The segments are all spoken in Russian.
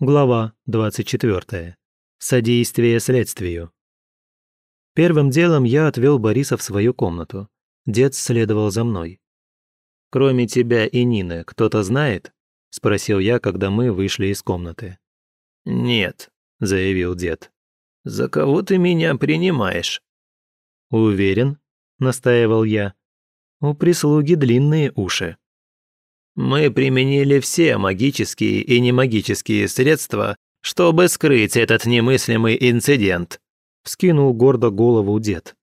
Глава 24. Содействие следствию. Первым делом я отвел Бориса в свою комнату. Дед следовал за мной. «Кроме тебя и Нины, кто-то знает?» – спросил я, когда мы вышли из комнаты. «Нет», – заявил дед. «За кого ты меня принимаешь?» «Уверен?» – настаивал я. «У прислуги длинные уши». Мы применили все магические и немагические средства, чтобы скрыть этот немыслимый инцидент», – вскинул гордо голову дед.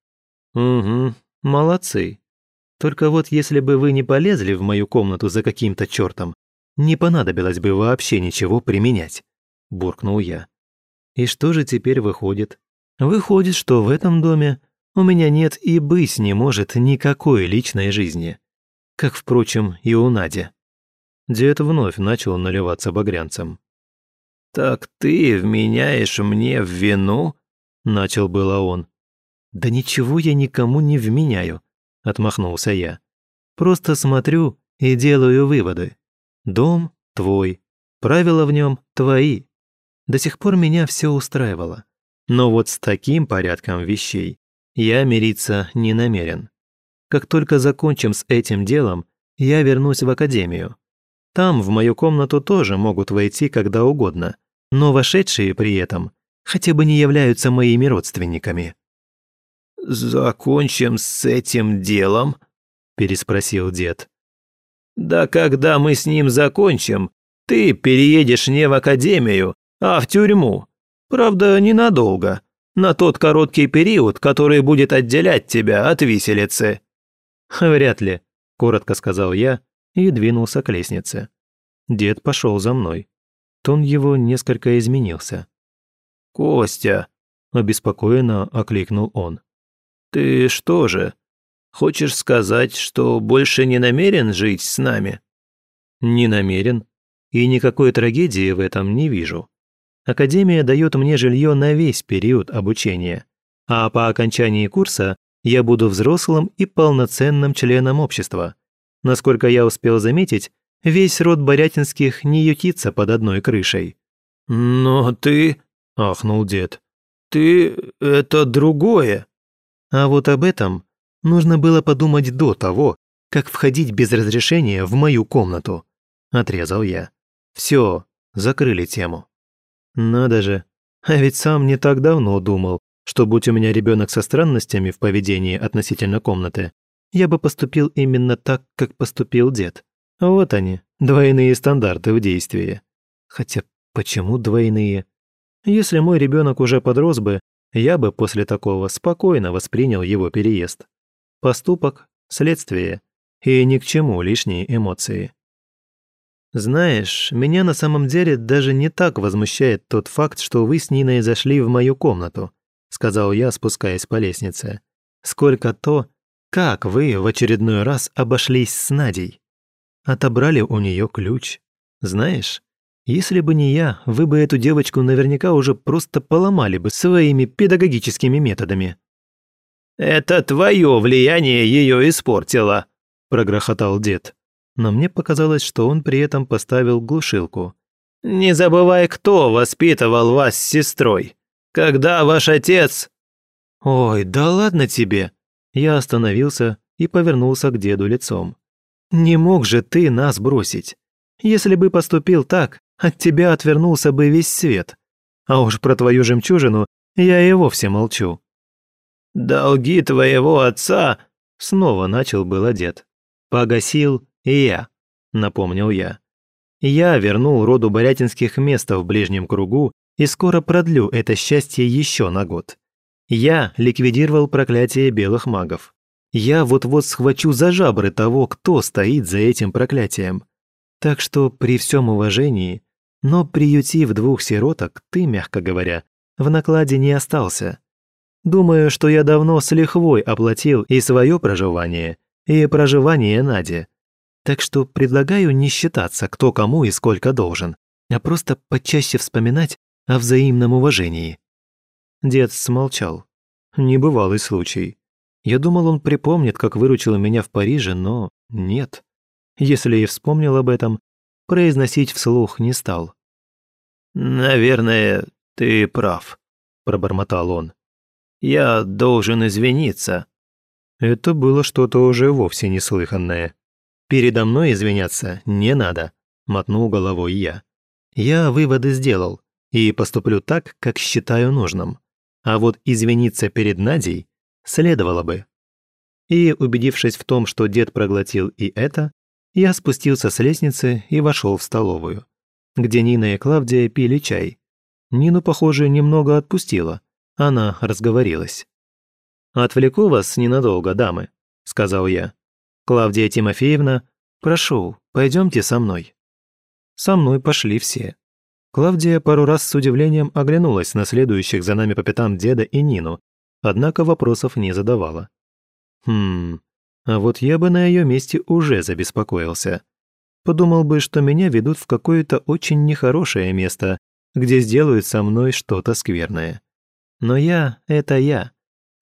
«Угу, молодцы. Только вот если бы вы не полезли в мою комнату за каким-то чертом, не понадобилось бы вообще ничего применять», – буркнул я. «И что же теперь выходит? Выходит, что в этом доме у меня нет и быть не может никакой личной жизни. Как, впрочем, и у Нади. Дед вновь начал наливаться багрянцем. «Так ты вменяешь мне в вину?» – начал было он. «Да ничего я никому не вменяю», – отмахнулся я. «Просто смотрю и делаю выводы. Дом твой, правила в нем твои. До сих пор меня все устраивало. Но вот с таким порядком вещей я мириться не намерен. Как только закончим с этим делом, я вернусь в академию. Там в мою комнату тоже могут войти когда угодно, но вошедшие при этом хотя бы не являются моими родственниками». «Закончим с этим делом?» – переспросил дед. «Да когда мы с ним закончим, ты переедешь не в академию, а в тюрьму. Правда, ненадолго. На тот короткий период, который будет отделять тебя от виселицы». «Вряд ли», – коротко сказал я и двинулся к лестнице. Дед пошел за мной. Тон его несколько изменился. «Костя!» – обеспокоенно окликнул он. «Ты что же, хочешь сказать, что больше не намерен жить с нами?» «Не намерен. И никакой трагедии в этом не вижу. Академия дает мне жилье на весь период обучения, а по окончании курса я буду взрослым и полноценным членом общества. Насколько я успел заметить, весь род Борятинских не ютится под одной крышей». «Но ты...» – ахнул дед. «Ты... это другое». А вот об этом нужно было подумать до того, как входить без разрешения в мою комнату. Отрезал я. Все, закрыли тему. Надо же, а ведь сам не так давно думал, что будь у меня ребенок со странностями в поведении относительно комнаты, я бы поступил именно так, как поступил дед. Вот они, двойные стандарты в действии. Хотя почему двойные? Если мой ребенок уже подрос бы, я бы после такого спокойно воспринял его переезд. Поступок, следствие и ни к чему лишние эмоции. Знаешь, меня на самом деле даже не так возмущает тот факт, что вы с Ниной зашли в мою комнату, сказал я, спускаясь по лестнице. Сколько то, как вы в очередной раз обошлись с Надей? Отобрали у нее ключ. Знаешь, если бы не я, вы бы эту девочку наверняка уже просто поломали бы своими педагогическими методами. «Это твое влияние ее испортило», – прогрохотал дед. Но мне показалось, что он при этом поставил глушилку. «Не забывай, кто воспитывал вас с сестрой. Когда ваш отец...» «Ой, да ладно тебе!» Я остановился и повернулся к деду лицом. «Не мог же ты нас бросить. Если бы поступил так, от тебя отвернулся бы весь свет. А уж про твою жемчужину я и вовсе молчу». «Долги твоего отца...» Снова начал было дед. «Погасил и я», напомнил я. «Я вернул роду Борятинских место в ближнем кругу и скоро продлю это счастье еще на год. Я ликвидировал проклятие белых магов. Я вот-вот схвачу за жабры того, кто стоит за этим проклятием. Так что при всем уважении, но приютив двух сироток, ты, мягко говоря, в накладе не остался. Думаю, что я давно с лихвой оплатил и свое проживание, и проживание Нади. Так что предлагаю не считаться, кто кому и сколько должен, а просто почаще вспоминать о взаимном уважении. Дед смолчал. Небывалый случай. Я думал, он припомнит, как выручил меня в Париже, но нет. Если и вспомнил об этом, произносить вслух не стал. «Наверное, ты прав», – пробормотал он. «Я должен извиниться». Это было что-то уже вовсе неслыханное. «Передо мной извиняться не надо», – мотнул головой я. «Я выводы сделал и поступлю так, как считаю нужным. А вот извиниться перед Надей следовало бы». И, убедившись в том, что дед проглотил и это, я спустился с лестницы и вошел в столовую, где Нина и Клавдия пили чай. Нину, похоже, немного отпустила. Она разговорилась. «Отвлеку вас ненадолго, дамы», — сказал я. «Клавдия Тимофеевна, прошу, пойдемте со мной». Со мной пошли все. Клавдия пару раз с удивлением оглянулась на следующих за нами по пятам деда и Нину, однако вопросов не задавала. Хм, а вот я бы на ее месте уже забеспокоился. Подумал бы, что меня ведут в какое-то очень нехорошее место, где сделают со мной что-то скверное. Но я — это я.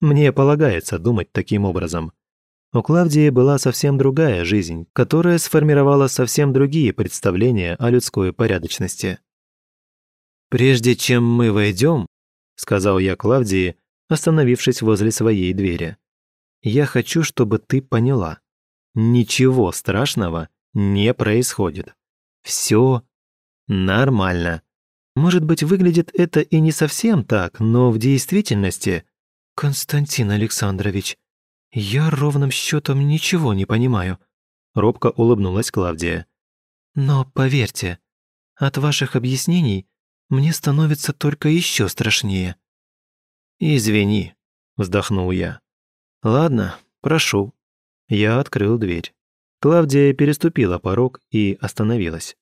Мне полагается думать таким образом. У Клавдии была совсем другая жизнь, которая сформировала совсем другие представления о людской порядочности. «Прежде чем мы войдем, сказал я Клавдии, остановившись возле своей двери, «я хочу, чтобы ты поняла. Ничего страшного не происходит. Все нормально. Может быть, выглядит это и не совсем так, но в действительности... Константин Александрович, я ровным счетом ничего не понимаю. Робко улыбнулась Клавдия. Но поверьте, от ваших объяснений мне становится только еще страшнее. Извини, вздохнул я. Ладно, прошу. Я открыл дверь. Клавдия переступила порог и остановилась.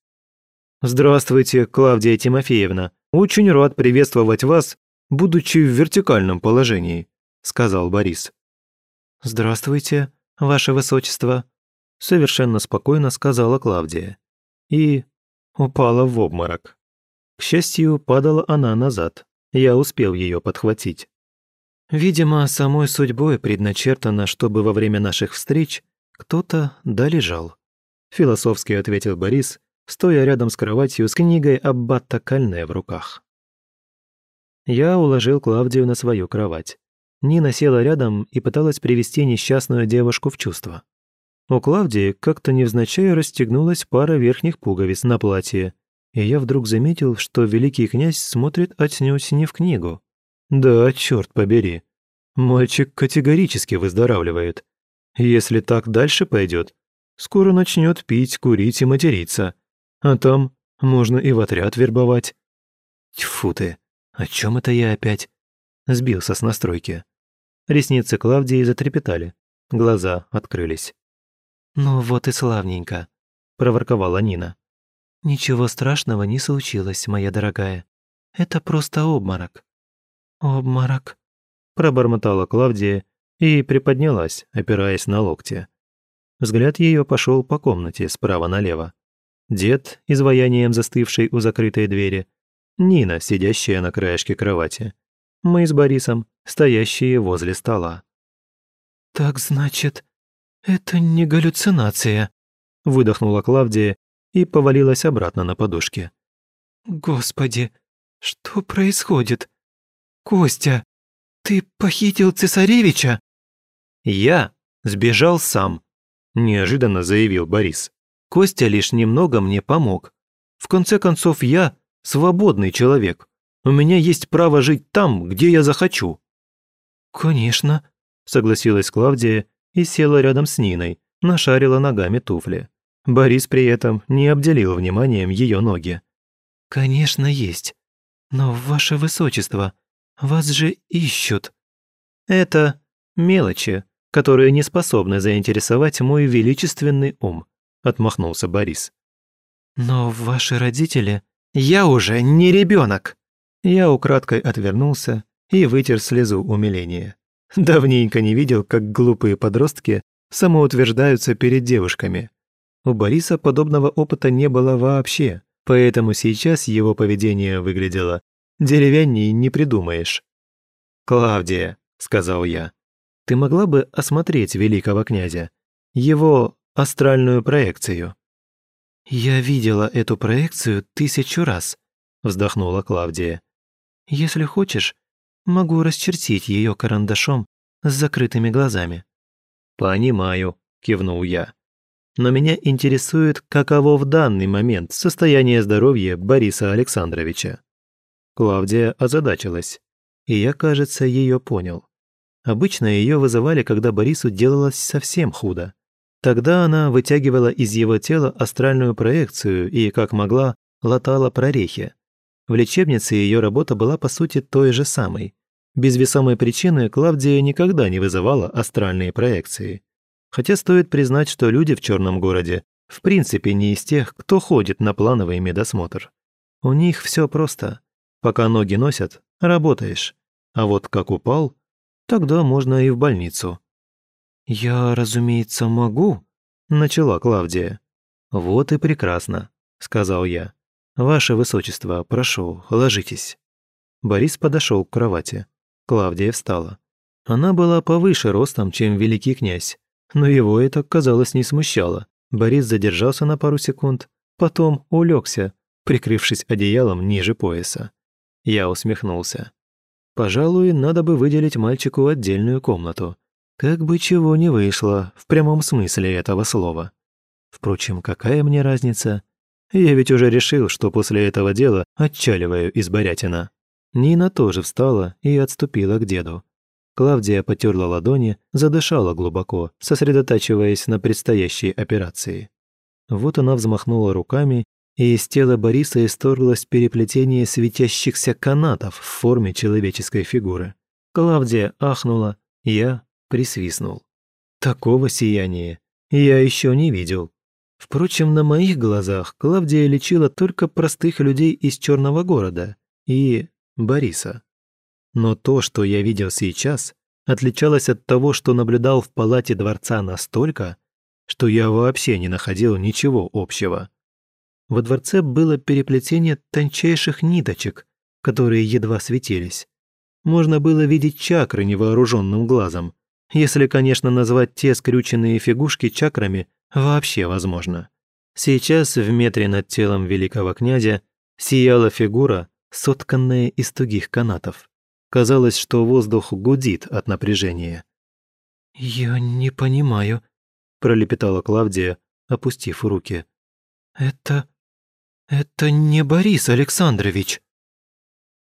«Здравствуйте, Клавдия Тимофеевна. Очень рад приветствовать вас, будучи в вертикальном положении», – сказал Борис. «Здравствуйте, ваше высочество», – совершенно спокойно сказала Клавдия. И упала в обморок. К счастью, падала она назад. Я успел ее подхватить. Видимо, самой судьбой предначертано, чтобы во время наших встреч кто-то долежал. Философски ответил Борис, стоя рядом с кроватью с книгой Аббата Кальне в руках. Я уложил Клавдию на свою кровать. Нина села рядом и пыталась привести несчастную девушку в чувство. У Клавдии как-то невзначай расстегнулась пара верхних пуговиц на платье, и я вдруг заметил, что великий князь смотрит отнюдь не в книгу. Да, черт побери. Мальчик категорически выздоравливает. Если так дальше пойдет, скоро начнет пить, курить и материться. А там можно и в отряд вербовать. Тьфу ты, о чем это я опять? Сбился с настройки. Ресницы Клавдии затрепетали, глаза открылись. «Ну вот и славненько», – проворковала Нина. «Ничего страшного не случилось, моя дорогая. Это просто обморок». «Обморок», – пробормотала Клавдия и приподнялась, опираясь на локти. Взгляд ее пошел по комнате справа налево. Дед, изваянием застывший у закрытой двери, Нина, сидящая на краешке кровати. Мы с Борисом, стоящие возле стола. «Так значит, это не галлюцинация», – выдохнула Клавдия и повалилась обратно на подушке. «Господи, что происходит? Костя, ты похитил цесаревича?» «Я сбежал сам», – неожиданно заявил Борис. Костя лишь немного мне помог. В конце концов, я свободный человек. У меня есть право жить там, где я захочу». «Конечно», – согласилась Клавдия и села рядом с Ниной, нашарила ногами туфли. Борис при этом не обделил вниманием ее ноги. «Конечно, есть. Но, ваше высочество, вас же ищут». «Это мелочи, которые не способны заинтересовать мой величественный ум», отмахнулся Борис. «Но ваши родители...» «Я уже не ребенок!» Я украдкой отвернулся и вытер слезу умиления. Давненько не видел, как глупые подростки самоутверждаются перед девушками. У Бориса подобного опыта не было вообще, поэтому сейчас его поведение выглядело деревянней не придумаешь. «Клавдия», — сказал я, — «ты могла бы осмотреть великого князя? Его астральную проекцию. Я видела эту проекцию тысячу раз. – вздохнула Клавдия. «Если хочешь, могу расчертить ее карандашом с закрытыми глазами». «Понимаю», – кивнул я. «Но меня интересует, каково в данный момент состояние здоровья Бориса Александровича». Клавдия озадачилась, и я, кажется, ее понял. Обычно ее вызывали, когда Борису делалось совсем худо. Тогда она вытягивала из его тела астральную проекцию и, как могла, латала прорехи. В лечебнице ее работа была по сути той же самой. Без весомой причины Клавдия никогда не вызывала астральные проекции. Хотя стоит признать, что люди в черном городе в принципе не из тех, кто ходит на плановый медосмотр. У них все просто. Пока ноги носят, работаешь. А вот как упал, тогда можно и в больницу. «Я, разумеется, могу», – начала Клавдия. «Вот и прекрасно», – сказал я. «Ваше высочество, прошу, ложитесь». Борис подошел к кровати. Клавдия встала. Она была повыше ростом, чем великий князь, но его это, казалось, не смущало. Борис задержался на пару секунд, потом улегся, прикрывшись одеялом ниже пояса. Я усмехнулся. Пожалуй, надо бы выделить мальчику отдельную комнату. Как бы чего не вышло, в прямом смысле этого слова. Впрочем, какая мне разница? Я ведь уже решил, что после этого дела отчаливаю из Борятина. Нина тоже встала и отступила к деду. Клавдия потерла ладони, задышала глубоко, сосредотачиваясь на предстоящей операции. Вот она взмахнула руками, и из тела Бориса исторглось переплетение светящихся канатов в форме человеческой фигуры. Клавдия ахнула, я присвистнул. Такого сияния я еще не видел. Впрочем, на моих глазах Клавдия лечила только простых людей из Черного города и Бориса. Но то, что я видел сейчас, отличалось от того, что наблюдал в палате дворца настолько, что я вообще не находил ничего общего. Во дворце было переплетение тончайших ниточек, которые едва светились. Можно было видеть чакры невооруженным глазом, если, конечно, назвать те скрюченные фигушки чакрами вообще возможно. Сейчас в метре над телом великого князя сияла фигура, сотканная из тугих канатов. Казалось, что воздух гудит от напряжения. «Я не понимаю», – пролепетала Клавдия, опустив руки. «Это... это не Борис Александрович».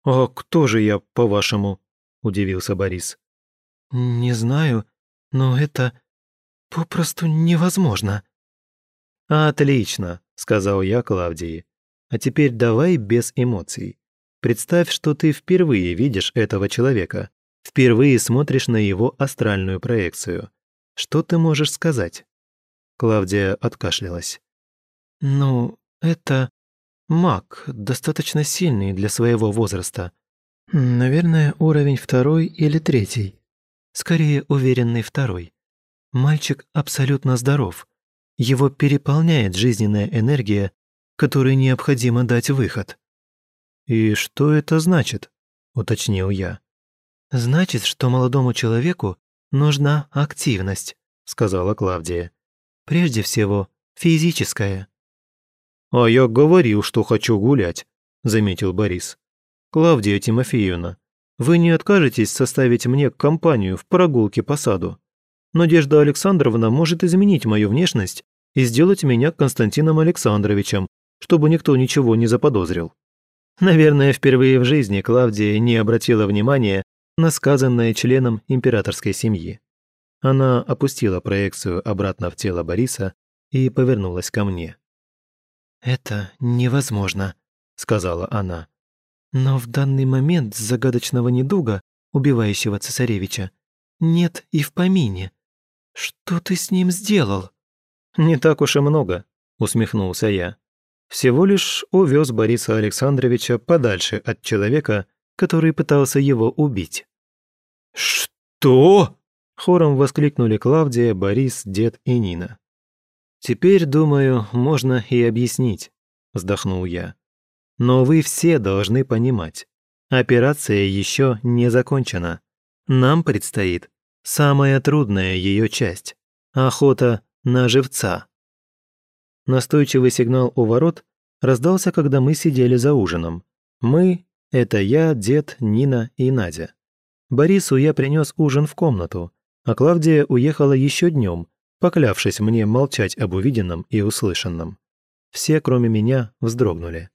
«А кто же я, по-вашему?» – удивился Борис. «Не знаю, но это попросту невозможно». «Отлично», — сказал я Клавдии. «А теперь давай без эмоций. Представь, что ты впервые видишь этого человека, впервые смотришь на его астральную проекцию. Что ты можешь сказать?» Клавдия откашлялась. «Ну, это маг, достаточно сильный для своего возраста. Наверное, уровень второй или третий. Скорее, уверенный второй. Мальчик абсолютно здоров. Его переполняет жизненная энергия, которой необходимо дать выход. «И что это значит?» – уточнил я. «Значит, что молодому человеку нужна активность», – сказала Клавдия. «Прежде всего, физическая». «А я говорил, что хочу гулять», – заметил Борис. «Клавдия Тимофеевна, вы не откажетесь составить мне компанию в прогулке по саду? Надежда Александровна может изменить мою внешность и сделать меня Константином Александровичем, чтобы никто ничего не заподозрил». Наверное, впервые в жизни Клавдия не обратила внимания на сказанное членом императорской семьи. Она опустила проекцию обратно в тело Бориса и повернулась ко мне. «Это невозможно», — сказала она. Но в данный момент загадочного недуга, убивающего цесаревича, нет и в помине. Что ты с ним сделал? Не так уж и много, усмехнулся я. Всего лишь увез Бориса Александровича подальше от человека, который пытался его убить. «Что?» – хором воскликнули Клавдия, Борис, дед и Нина. «Теперь, думаю, можно и объяснить», – вздохнул я. Но вы все должны понимать, операция еще не закончена. Нам предстоит самая трудная ее часть – охота на живца. Настойчивый сигнал у ворот раздался, когда мы сидели за ужином. Мы – это я, дед, Нина и Надя. Борису я принес ужин в комнату, а Клавдия уехала еще днем, поклявшись мне молчать об увиденном и услышанном. Все, кроме меня, вздрогнули.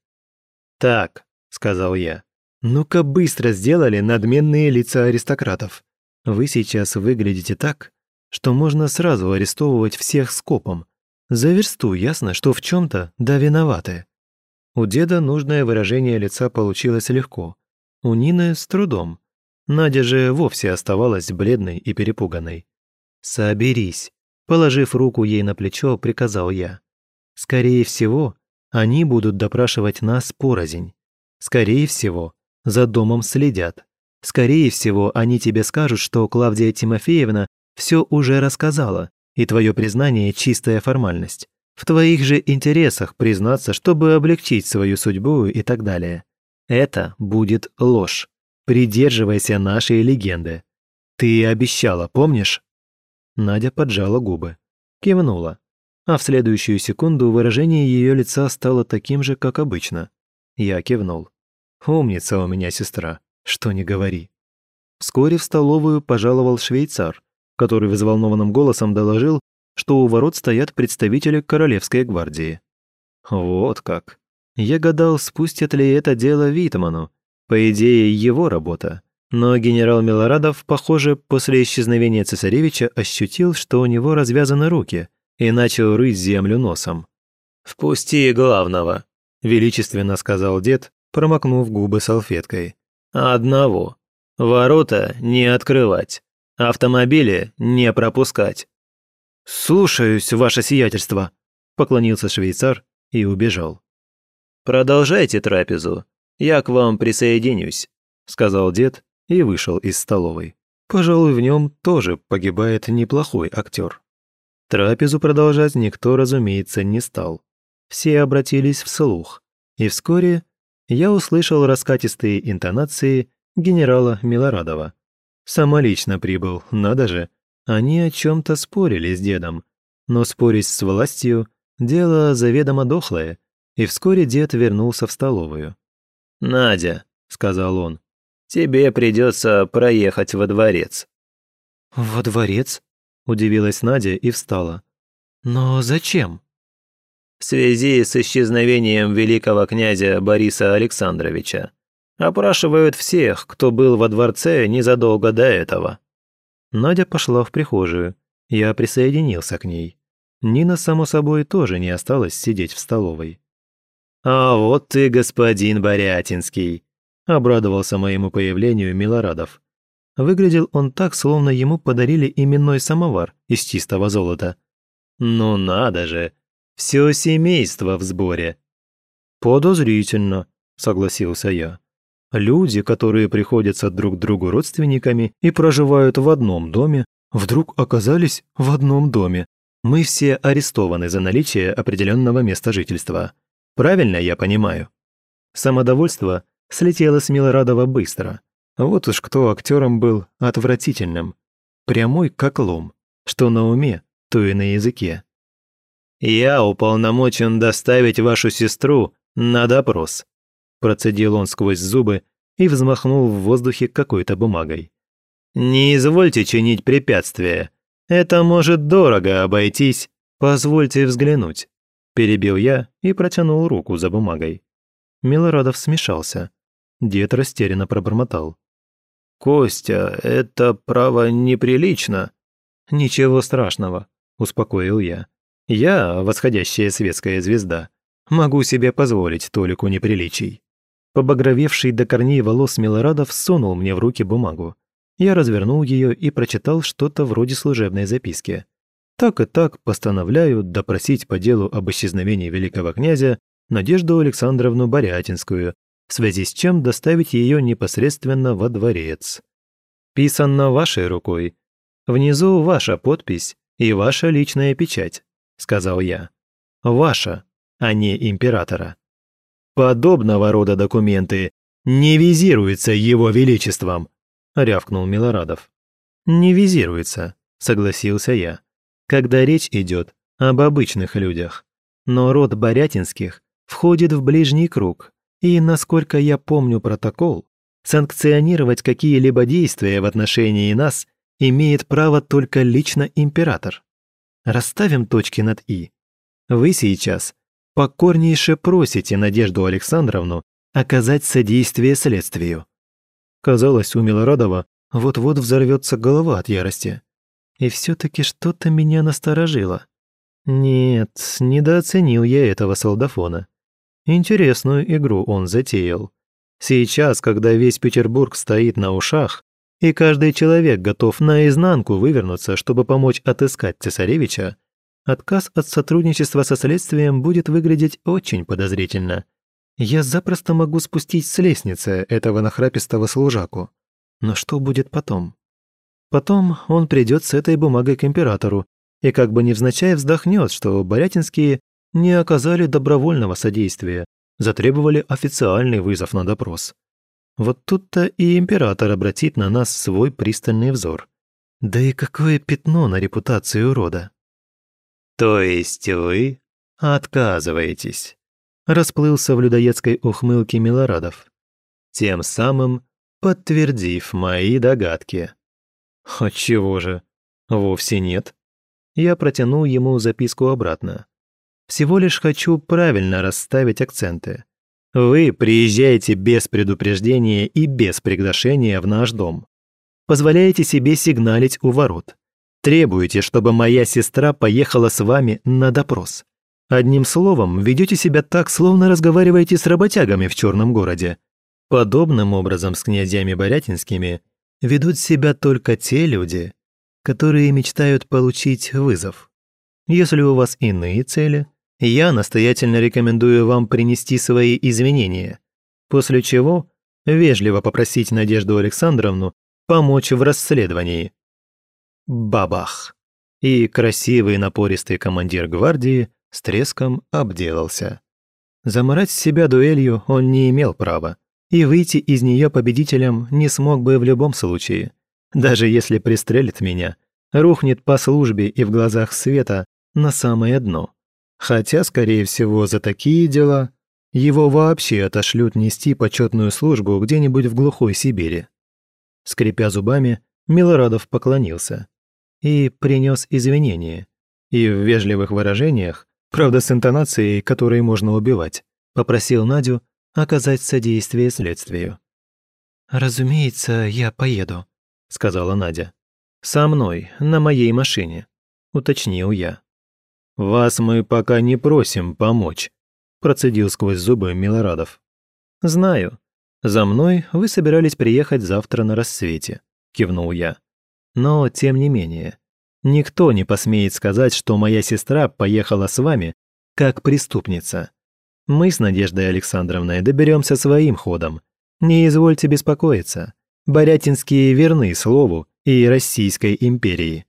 «Так», — сказал я, — «ну-ка быстро сделали надменные лица аристократов. Вы сейчас выглядите так, что можно сразу арестовывать всех скопом. За версту ясно, что в чем то да виноваты». У деда нужное выражение лица получилось легко, у Нины с трудом. Надя же вовсе оставалась бледной и перепуганной. «Соберись», — положив руку ей на плечо, приказал я. «Скорее всего, они будут допрашивать нас порознь. Скорее всего, за домом следят. Скорее всего, они тебе скажут, что Клавдия Тимофеевна все уже рассказала, и твое признание – чистая формальность. В твоих же интересах признаться, чтобы облегчить свою судьбу и так далее. Это будет ложь. Придерживайся нашей легенды. Ты обещала, помнишь? Надя поджала губы. Кивнула. А в следующую секунду выражение ее лица стало таким же, как обычно. Я кивнул. Умница у меня сестра, что не говори. Вскоре в столовую пожаловал швейцар, который взволнованным голосом доложил, что у ворот стоят представители Королевской гвардии. Вот как. Я гадал, спустят ли это дело Витману. По идее, его работа. Но генерал Милорадов, похоже, после исчезновения цесаревича ощутил, что у него развязаны руки, и начал рыть землю носом. «Впусти главного», – величественно сказал дед, промокнув губы салфеткой. «Одного. Ворота не открывать. Автомобили не пропускать». «Слушаюсь, ваше сиятельство», – поклонился швейцар и убежал. «Продолжайте трапезу, я к вам присоединюсь», – сказал дед и вышел из столовой. Пожалуй, в нем тоже погибает неплохой актер. Трапезу продолжать никто, разумеется, не стал. Все обратились вслух, и вскоре я услышал раскатистые интонации генерала Милорадова. Самолично прибыл, надо же. Они о чем-то спорили с дедом, но спорить с властью – дело заведомо дохлое, и вскоре дед вернулся в столовую. «Надя», – сказал он, – «тебе придется проехать во дворец». «Во дворец?» – удивилась Надя и встала. «Но зачем?» «В связи с исчезновением великого князя Бориса Александровича. Опрашивают всех, кто был во дворце незадолго до этого». Надя пошла в прихожую. Я присоединился к ней. Нина, само собой, тоже не осталась сидеть в столовой. «А вот ты, господин Борятинский!» – обрадовался моему появлению Милорадов. Выглядел он так, словно ему подарили именной самовар из чистого золота. «Ну надо же! Все семейство в сборе!» «Подозрительно», – согласился я. Люди, которые приходятся друг другу родственниками и проживают в одном доме, вдруг оказались в одном доме. Мы все арестованы за наличие определенного места жительства. Правильно я понимаю? Самодовольство слетело с Милорадова быстро. Вот уж кто актером был отвратительным. Прямой как лом. Что на уме, то и на языке. «Я уполномочен доставить вашу сестру на допрос», Процедил он сквозь зубы и взмахнул в воздухе какой-то бумагой. «Не извольте чинить препятствия. Это может дорого обойтись. Позвольте взглянуть». Перебил я и протянул руку за бумагой. Милорадов смешался. Дед растерянно пробормотал. «Костя, это право неприлично». «Ничего страшного», – успокоил я. «Я, восходящая светская звезда, могу себе позволить толику неприличий». Побагровевший до корней волос Милорадов сунул мне в руки бумагу. Я развернул ее и прочитал что-то вроде служебной записки. Так и так постановляю допросить по делу об исчезновении великого князя Надежду Александровну Борятинскую, в связи с чем доставить ее непосредственно во дворец. Писано вашей рукой. Внизу ваша подпись и ваша личная печать, сказал я. Ваша, а не императора. Подобного рода документы не визируются его величеством, рявкнул Милорадов. Не визируется, согласился я, когда речь идет об обычных людях. Но род Борятинских входит в ближний круг, И, насколько я помню протокол, санкционировать какие-либо действия в отношении нас имеет право только лично император. Расставим точки над «и». Вы сейчас покорнейше просите Надежду Александровну оказать содействие следствию. Казалось, у Милорадова вот-вот взорвется голова от ярости. И все-таки что-то меня насторожило. Нет, недооценил я этого солдафона. Интересную игру он затеял. Сейчас, когда весь Петербург стоит на ушах, и каждый человек готов наизнанку вывернуться, чтобы помочь отыскать цесаревича, отказ от сотрудничества со следствием будет выглядеть очень подозрительно. Я запросто могу спустить с лестницы этого нахрапистого служаку. Но что будет потом? Потом он придет с этой бумагой к императору и как бы невзначай вздохнет, что Борятинские не оказали добровольного содействия, затребовали официальный вызов на допрос. Вот тут-то и император обратит на нас свой пристальный взор. Да и какое пятно на репутацию рода. То есть вы отказываетесь? Расплылся в людоедской ухмылке Милорадов. Тем самым подтвердив мои догадки. Отчего же? Вовсе нет. Я протянул ему записку обратно. Всего лишь хочу правильно расставить акценты. Вы приезжаете без предупреждения и без приглашения в наш дом. Позволяете себе сигналить у ворот. Требуете, чтобы моя сестра поехала с вами на допрос. Одним словом, ведете себя так, словно разговариваете с работягами в черном городе. Подобным образом с князьями Борятинскими ведут себя только те люди, которые мечтают получить вызов. Если у вас иные цели, я настоятельно рекомендую вам принести свои извинения, после чего вежливо попросить Надежду Александровну помочь в расследовании. Бабах! И красивый напористый командир гвардии с треском обделался. Заморать себя дуэлью он не имел права и выйти из нее победителем не смог бы в любом случае. Даже если пристрелит меня, рухнет по службе и в глазах света на самое дно. Хотя, скорее всего, за такие дела его вообще отошлют нести почетную службу где-нибудь в глухой Сибири. Скрипя зубами, Милорадов поклонился и принес извинения. И в вежливых выражениях, правда с интонацией, которой можно убивать, попросил Надю оказать содействие следствию. «Разумеется, я поеду», — сказала Надя. «Со мной, на моей машине», — уточнил я. «Вас мы пока не просим помочь», — процедил сквозь зубы Милорадов. «Знаю. За мной вы собирались приехать завтра на рассвете», — кивнул я. «Но, тем не менее, никто не посмеет сказать, что моя сестра поехала с вами как преступница. Мы с Надеждой Александровной доберемся своим ходом. Не извольте беспокоиться. Борятинские верны слову и Российской империи.